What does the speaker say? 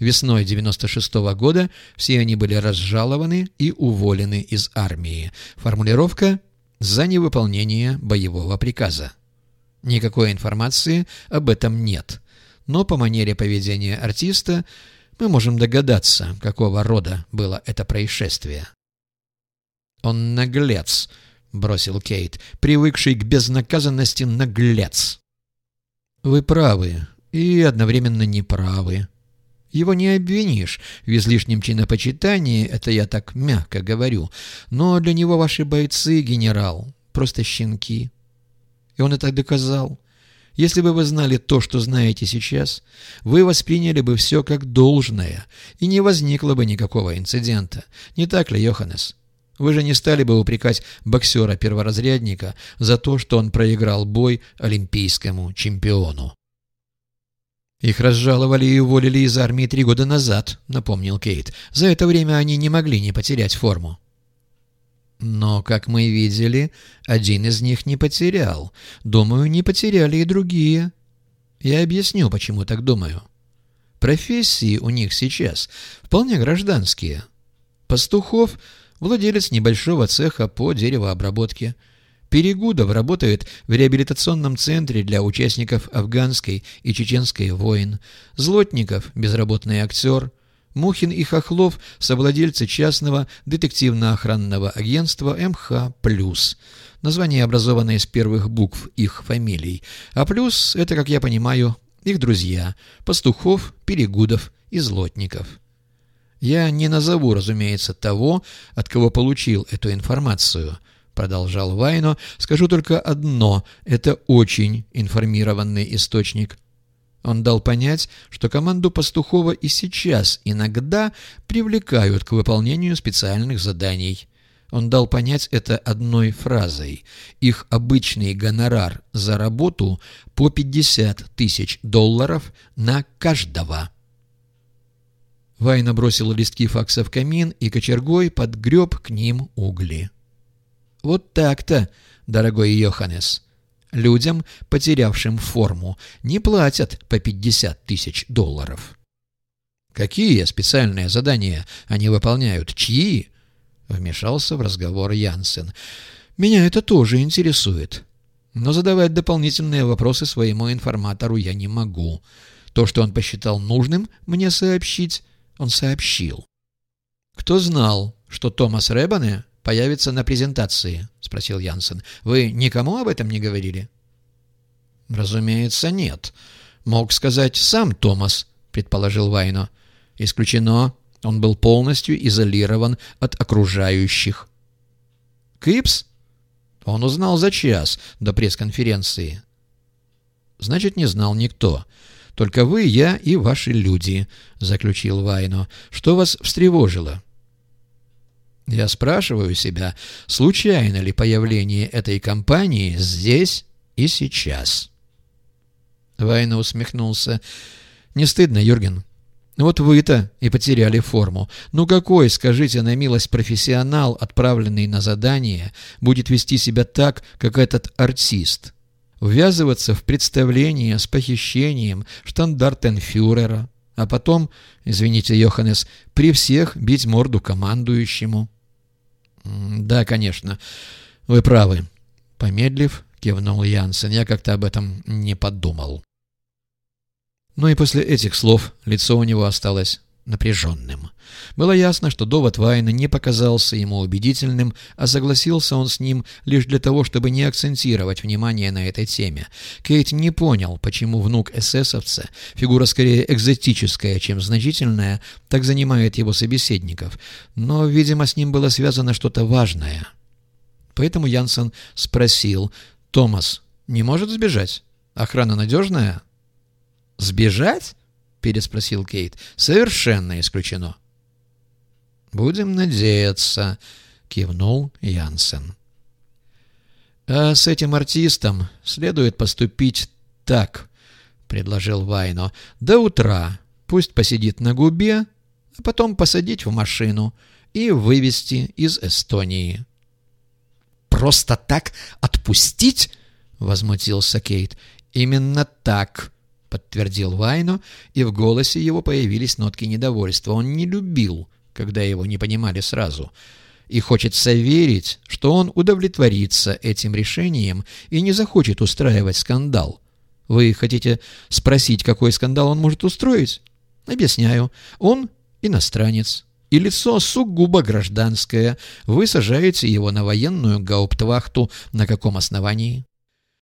Весной 96 -го года все они были разжалованы и уволены из армии. Формулировка «за невыполнение боевого приказа». Никакой информации об этом нет, но по манере поведения артиста мы можем догадаться, какого рода было это происшествие. «Он наглец», — бросил Кейт, привыкший к безнаказанности наглец. «Вы правы и одновременно неправы», его не обвинишь в излишнем чинопочитании, это я так мягко говорю. Но для него ваши бойцы, генерал, просто щенки. И он это доказал. Если бы вы знали то, что знаете сейчас, вы восприняли бы все как должное, и не возникло бы никакого инцидента. Не так ли, Йоханнес? Вы же не стали бы упрекать боксера-перворазрядника за то, что он проиграл бой олимпийскому чемпиону. «Их разжаловали и уволили из армии три года назад», — напомнил Кейт. «За это время они не могли не потерять форму». «Но, как мы видели, один из них не потерял. Думаю, не потеряли и другие. Я объясню, почему так думаю. Профессии у них сейчас вполне гражданские. Пастухов — владелец небольшого цеха по деревообработке — Перегудов работает в реабилитационном центре для участников афганской и чеченской войн. Злотников – безработный актер. Мухин и Хохлов – совладельцы частного детективно-охранного агентства МХ+. Название образовано из первых букв их фамилий. А плюс – это, как я понимаю, их друзья – Пастухов, Перегудов и Злотников. Я не назову, разумеется, того, от кого получил эту информацию – продолжал Вайно, скажу только одно – это очень информированный источник. Он дал понять, что команду Пастухова и сейчас иногда привлекают к выполнению специальных заданий. Он дал понять это одной фразой. Их обычный гонорар за работу по 50 тысяч долларов на каждого. Вайна бросил листки факса в камин и кочергой подгреб к ним угли. Вот так-то, дорогой Йоханнес. Людям, потерявшим форму, не платят по 50 тысяч долларов. Какие специальные задания они выполняют? Чьи? Вмешался в разговор Янсен. Меня это тоже интересует. Но задавать дополнительные вопросы своему информатору я не могу. То, что он посчитал нужным мне сообщить, он сообщил. Кто знал, что Томас Рэббане появится на презентации?» — спросил Янсен. «Вы никому об этом не говорили?» «Разумеется, нет. Мог сказать сам Томас», — предположил Вайно. «Исключено. Он был полностью изолирован от окружающих». «Кипс?» Он узнал за час до пресс-конференции. «Значит, не знал никто. Только вы, я и ваши люди», — заключил Вайно. «Что вас встревожило?» Я спрашиваю себя, случайно ли появление этой компании здесь и сейчас? Вайна усмехнулся. «Не стыдно, Юрген? Вот вы-то и потеряли форму. Ну какой, скажите на милость, профессионал, отправленный на задание, будет вести себя так, как этот артист? Ввязываться в представление с похищением штандартенфюрера, а потом, извините, Йоханнес, при всех бить морду командующему?» «Да, конечно. Вы правы». Помедлив, кивнул Янсен. «Я как-то об этом не подумал». Но ну и после этих слов лицо у него осталось напряженным. Было ясно, что довод Вайна не показался ему убедительным, а согласился он с ним лишь для того, чтобы не акцентировать внимание на этой теме. Кейт не понял, почему внук эсэсовца, фигура скорее экзотическая, чем значительная, так занимает его собеседников, но, видимо, с ним было связано что-то важное. Поэтому Янсен спросил, «Томас не может сбежать? Охрана надежная?» «Сбежать?» — переспросил Кейт. «Совершенно исключено». «Будем надеяться», — кивнул Янсен. «А с этим артистом следует поступить так», — предложил Вайно. «До утра пусть посидит на губе, а потом посадить в машину и вывести из Эстонии». «Просто так отпустить?» — возмутился Кейт. «Именно так», — подтвердил Вайно, и в голосе его появились нотки недовольства. Он не любил, когда его не понимали сразу. И хочется верить, что он удовлетворится этим решением и не захочет устраивать скандал. Вы хотите спросить, какой скандал он может устроить? Объясняю. Он иностранец. И лицо сугубо гражданское. Вы сажаете его на военную гауптвахту. На каком основании?